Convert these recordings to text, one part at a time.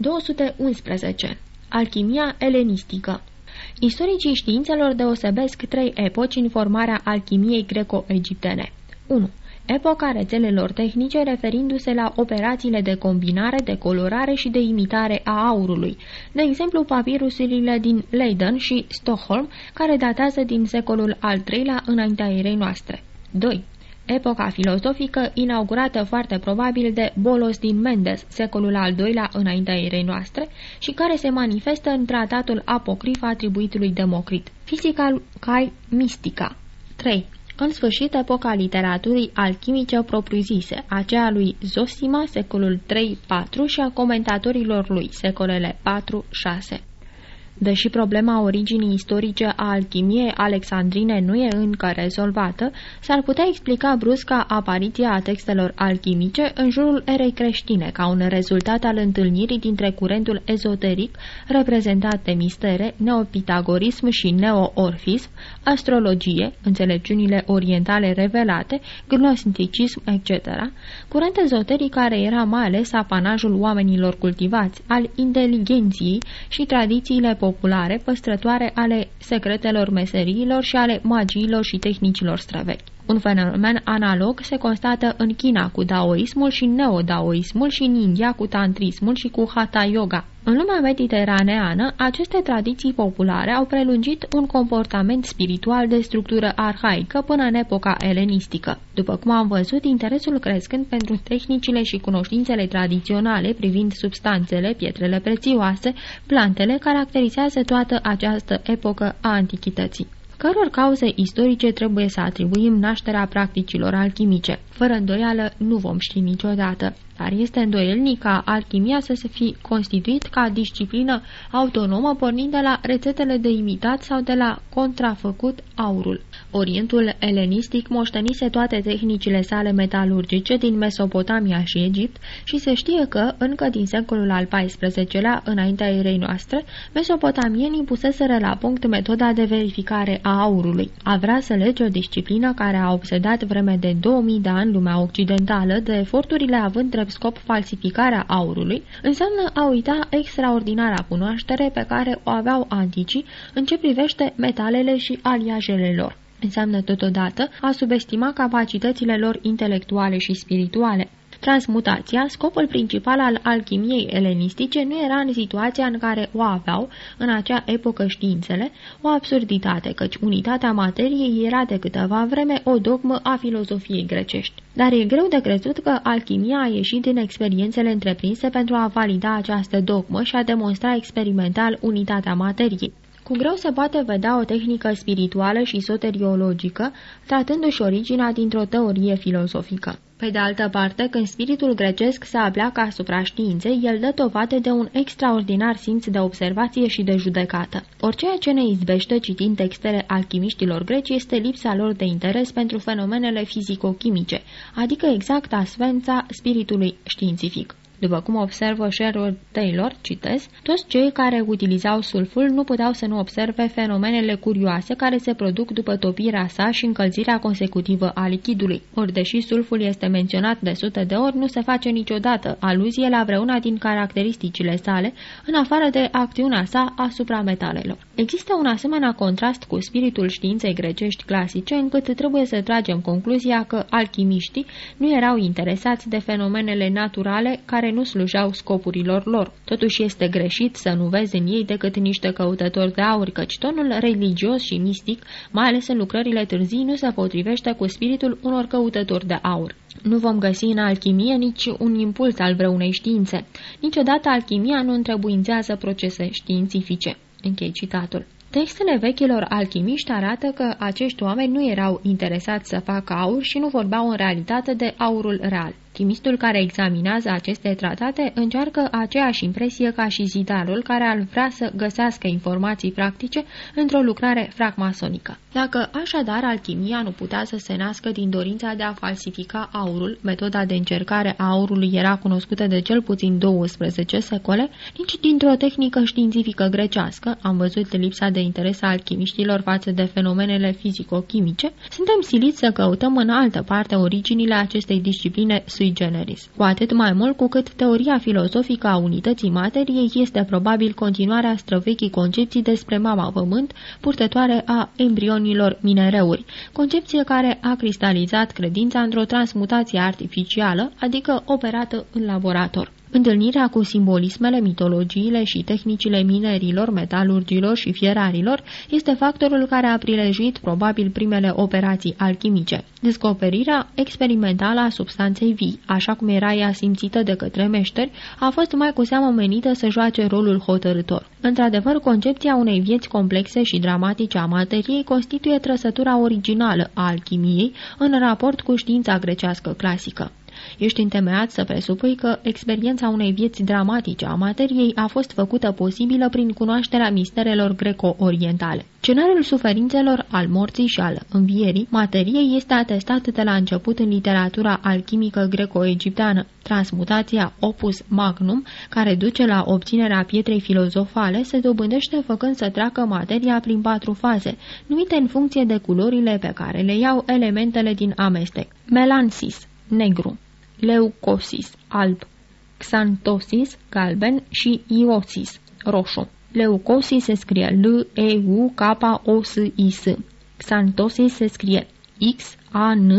211. Alchimia elenistică Istoricii științelor deosebesc trei epoci în formarea alchimiei greco-egiptene. 1 epoca rețelelor tehnice referindu-se la operațiile de combinare, de colorare și de imitare a aurului, de exemplu papirusurile din Leiden și Stockholm, care datează din secolul al III-lea înaintea erei noastre. 2 epoca filozofică inaugurată foarte probabil de Bolos din Mendes, secolul al doilea înaintea erei noastre, și care se manifestă în tratatul apocrif atribuit lui Democrit, Physical Kai Mystica. 3. În sfârșit, epoca literaturii alchimice propriu-zise, aceea lui Zosima, secolul 3-4 și a comentatorilor lui, secolele 4-6. Deși problema originii istorice a alchimiei alexandrine nu e încă rezolvată, s-ar putea explica brusca apariția a textelor alchimice în jurul erei creștine, ca un rezultat al întâlnirii dintre curentul ezoteric, reprezentat de mistere, neopitagorism și neoorfism, astrologie, înțelepciunile orientale revelate, gnosticism, etc., curent ezoteric care era mai ales apanajul oamenilor cultivați, al inteligenției și tradițiile populare, păstrătoare ale secretelor meseriilor și ale magiilor și tehnicilor străvechi. Un fenomen analog se constată în China cu daoismul și neodaoismul și în India cu tantrismul și cu hatha yoga. În lumea mediteraneană, aceste tradiții populare au prelungit un comportament spiritual de structură arhaică până în epoca elenistică. După cum am văzut, interesul crescând pentru tehnicile și cunoștințele tradiționale privind substanțele, pietrele prețioase, plantele, caracterizează toată această epocă a antichității căror cauze istorice trebuie să atribuim nașterea practicilor alchimice. Fără îndoială, nu vom ști niciodată dar este îndoielnic ca alchimia să se fi constituit ca disciplină autonomă pornind de la rețetele de imitat sau de la contrafăcut aurul. Orientul elenistic moștenise toate tehnicile sale metalurgice din Mesopotamia și Egipt și se știe că, încă din secolul al XIV-lea, înaintea erei noastre, mesopotamienii puseseră la punct metoda de verificare a aurului. A vrea să lege o disciplină care a obsedat vreme de 2000 de ani lumea occidentală de eforturile având drept scop falsificarea aurului, înseamnă a uita extraordinara cunoaștere pe care o aveau anticii în ce privește metalele și aliajele lor. Înseamnă totodată a subestima capacitățile lor intelectuale și spirituale. Transmutația, scopul principal al alchimiei elenistice, nu era în situația în care o aveau, în acea epocă științele, o absurditate, căci unitatea materiei era de câteva vreme o dogmă a filozofiei grecești. Dar e greu de crezut că alchimia a ieșit din experiențele întreprinse pentru a valida această dogmă și a demonstra experimental unitatea materiei. Cu greu se poate vedea o tehnică spirituală și soteriologică, tratându-și originea dintr-o teorie filozofică. Pe de altă parte, când spiritul grecesc se apleacă asupra științei, el dă dovadă de un extraordinar simț de observație și de judecată. Orice ce ne izbește citind textele alchimiștilor greci este lipsa lor de interes pentru fenomenele fizico-chimice, adică exact asfența spiritului științific. După cum observă Sherwood Taylor, citez, toți cei care utilizau sulful nu puteau să nu observe fenomenele curioase care se produc după topirea sa și încălzirea consecutivă a lichidului. Ori deși sulful este menționat de sute de ori, nu se face niciodată aluzie la vreuna din caracteristicile sale, în afară de acțiunea sa asupra metalelor. Există un asemenea contrast cu spiritul științei grecești clasice, încât trebuie să tragem concluzia că alchimiștii nu erau interesați de fenomenele naturale care care nu slujeau scopurilor lor. Totuși este greșit să nu vezi în ei decât niște căutători de aur, căci tonul religios și mistic, mai ales în lucrările târzii, nu se potrivește cu spiritul unor căutători de aur. Nu vom găsi în alchimie nici un impuls al vreunei științe. Niciodată alchimia nu întrebuințează procese științifice. Închei citatul. Textele vechilor alchimiști arată că acești oameni nu erau interesați să facă aur și nu vorbeau în realitate de aurul real. Alchimistul care examinează aceste tratate încearcă aceeași impresie ca și zidarul care ar vrea să găsească informații practice într-o lucrare fragmasonică. Dacă așadar alchimia nu putea să se nască din dorința de a falsifica aurul, metoda de încercare a aurului era cunoscută de cel puțin 12 secole, nici dintr-o tehnică științifică grecească, am văzut lipsa de interes a alchimiștilor față de fenomenele fizico-chimice, suntem siliți să căutăm în altă parte originile acestei discipline sui sui generis, cu atât mai mult cu cât teoria filozofică a unității materiei este probabil continuarea străvechii concepții despre mama pământ, purtătoare a embrionilor minereuri, concepție care a cristalizat credința într-o transmutație artificială, adică operată în laborator. Întâlnirea cu simbolismele, mitologiile și tehnicile minerilor, metalurgilor și fierarilor este factorul care a prilejuit probabil primele operații alchimice. Descoperirea experimentală a substanței vii, așa cum era ea simțită de către meșteri, a fost mai cu seamă menită să joace rolul hotărător. Într-adevăr, concepția unei vieți complexe și dramatice a materiei constituie trăsătura originală a alchimiei în raport cu știința grecească clasică. Ești întemeiat să presupui că experiența unei vieți dramatice a materiei a fost făcută posibilă prin cunoașterea misterelor greco-orientale. Scenariul suferințelor, al morții și al învierii materiei este atestat de la început în literatura alchimică greco-egipteană. Transmutația opus magnum, care duce la obținerea pietrei filozofale, se dobândește făcând să treacă materia prin patru faze, numite în funcție de culorile pe care le iau elementele din amestec. Melansis, negru leucosis, alb, xantosis, galben și iosis, roșu. Leucosis se scrie L-E-U-K-O-S-I-S. Xantosis se scrie X-A-N-T-H-O-S-I-S.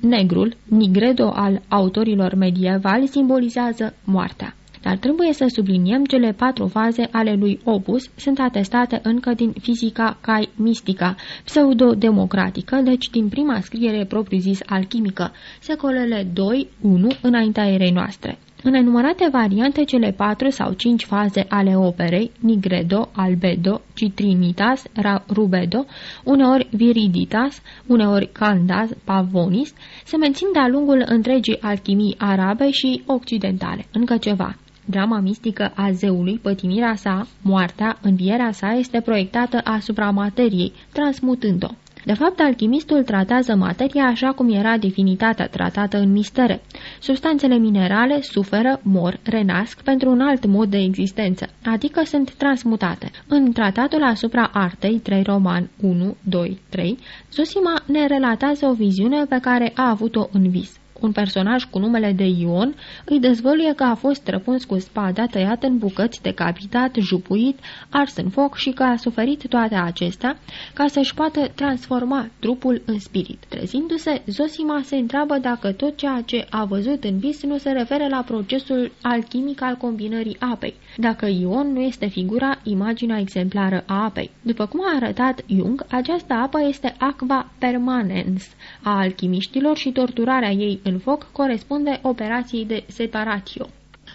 Negrul, nigredo al autorilor medievali, simbolizează moartea. Dar trebuie să subliniem cele patru faze ale lui Opus, sunt atestate încă din fizica cai mistica, pseudo-democratică, deci din prima scriere propriu-zis alchimică, secolele 2-1 înaintea erei noastre. În enumărate variante, cele patru sau cinci faze ale operei, nigredo, albedo, citrinitas, rubedo, uneori viriditas, uneori candas, pavonis, se mențin de-a lungul întregii alchimii arabe și occidentale. Încă ceva. Drama mistică a zeului, pătimirea sa, moartea, învierea sa este proiectată asupra materiei, transmutând-o. De fapt, alchimistul tratează materia așa cum era definitatea tratată în mistere. Substanțele minerale suferă, mor, renasc pentru un alt mod de existență, adică sunt transmutate. În tratatul asupra artei 3 roman 1, 2, 3, Zosima ne relatează o viziune pe care a avut-o în vis un personaj cu numele de Ion, îi dezvăluie că a fost răpuns cu spada, tăiat în bucăți, decapitat, jupuit, ars în foc și că a suferit toate acestea ca să-și poată transforma trupul în spirit. Trezindu-se, Zosima se întreabă dacă tot ceea ce a văzut în vis nu se referă la procesul alchimic al combinării apei, dacă Ion nu este figura, imaginea exemplară a apei. După cum a arătat Jung, această apă este aqua permanens a alchimiștilor și torturarea ei în foc corespunde operației de separatio.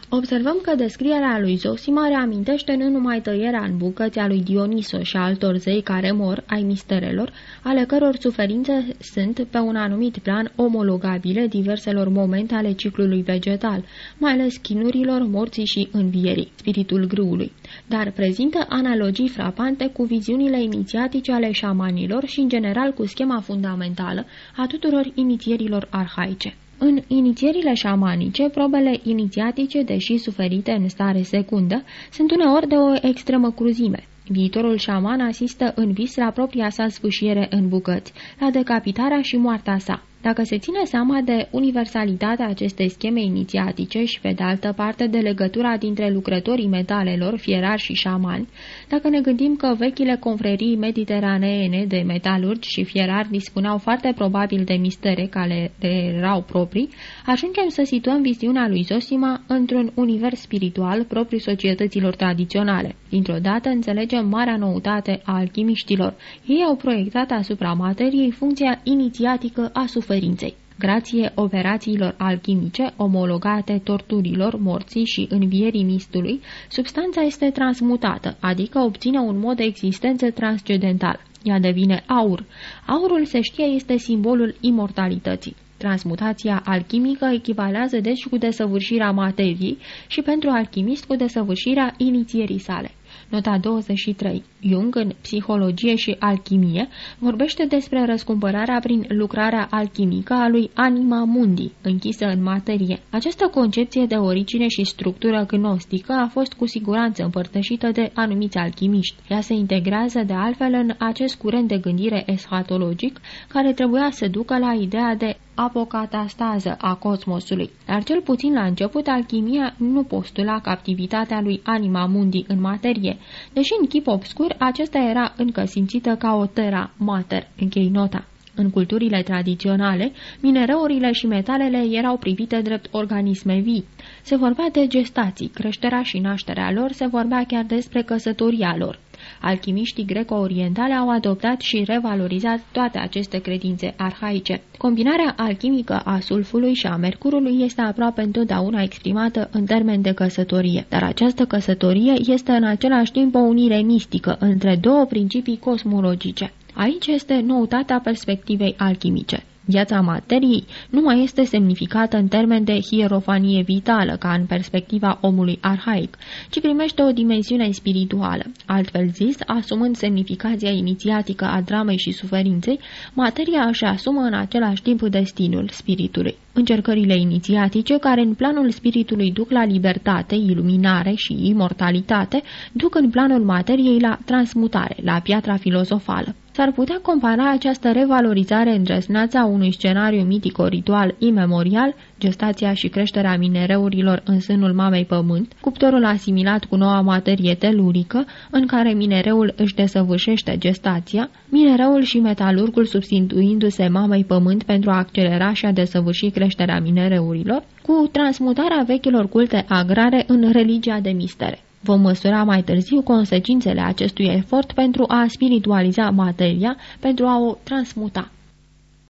Observăm că descrierea lui Zosima reamintește nu numai tăierea în bucăți a lui Dioniso și a altor zei care mor, ai misterelor, ale căror suferințe sunt, pe un anumit plan, omologabile diverselor momente ale ciclului vegetal, mai ales chinurilor, morții și învierii, spiritul grâului, dar prezintă analogii frapante cu viziunile inițiatice ale șamanilor și, în general, cu schema fundamentală a tuturor inițierilor arhaice. În inițierile șamanice, probele inițiatice, deși suferite în stare secundă, sunt uneori de o extremă cruzime. Viitorul șaman asistă în vis la propria sa sfâșiere în bucăți, la decapitarea și moartea sa. Dacă se ține seama de universalitatea acestei scheme inițiatice și, pe de altă parte, de legătura dintre lucrătorii metalelor, fierari și șamani, dacă ne gândim că vechile confrerii mediteraneene de metalurgi și fierari dispuneau foarte probabil de mistere care erau proprii, ajungem să situăm viziunea lui Zosima într-un univers spiritual propriu societăților tradiționale. Dintr-o dată înțelegem marea noutate a alchimiștilor. Ei au proiectat asupra materiei funcția inițiatică a suferinței suferinței. Grație operațiilor alchimice omologate torturilor, morții și învierii mistului, substanța este transmutată, adică obține un mod de existență transcendental. Ea devine aur. Aurul, se știe, este simbolul imortalității. Transmutația alchimică echivalează deci cu desăvârșirea materiei și pentru alchimist cu desăvârșirea inițierii sale. Nota 23. Jung, în Psihologie și Alchimie, vorbește despre răscumpărarea prin lucrarea alchimică a lui Anima Mundi, închisă în materie. Această concepție de origine și structură gnostică a fost cu siguranță împărtășită de anumiți alchimiști. Ea se integrează de altfel în acest curent de gândire eschatologic care trebuia să ducă la ideea de apocatastază a cosmosului, dar cel puțin la început alchimia nu postula captivitatea lui anima mundi în materie, deși în chip obscur acesta era încă simțită ca o terra mater, închei nota. În culturile tradiționale, minereurile și metalele erau privite drept organisme vii. Se vorbea de gestații, creșterea și nașterea lor, se vorbea chiar despre căsătoria lor. Alchimiștii greco-orientale au adoptat și revalorizat toate aceste credințe arhaice. Combinarea alchimică a sulfului și a mercurului este aproape întotdeauna exprimată în termen de căsătorie, dar această căsătorie este în același timp o unire mistică între două principii cosmologice. Aici este noutatea perspectivei alchimice. Viața materiei nu mai este semnificată în termen de hierofanie vitală, ca în perspectiva omului arhaic, ci primește o dimensiune spirituală. Altfel zis, asumând semnificația inițiatică a dramei și suferinței, materia își asumă în același timp destinul spiritului. Încercările inițiatice, care în planul spiritului duc la libertate, iluminare și imortalitate, duc în planul materiei la transmutare, la piatra filozofală. S-ar putea compara această revalorizare îndrăznață a unui scenariu mitico-ritual imemorial, gestația și creșterea minereurilor în sânul mamei pământ, cuptorul asimilat cu noua materie telurică, în care minereul își desăvârșește gestația, minereul și metalurgul substituindu-se mamei pământ pentru a accelera și a desăvârși creșterea minereurilor, cu transmutarea vechilor culte agrare în religia de mistere. Vom măsura mai târziu consecințele acestui efort pentru a spiritualiza materia, pentru a o transmuta.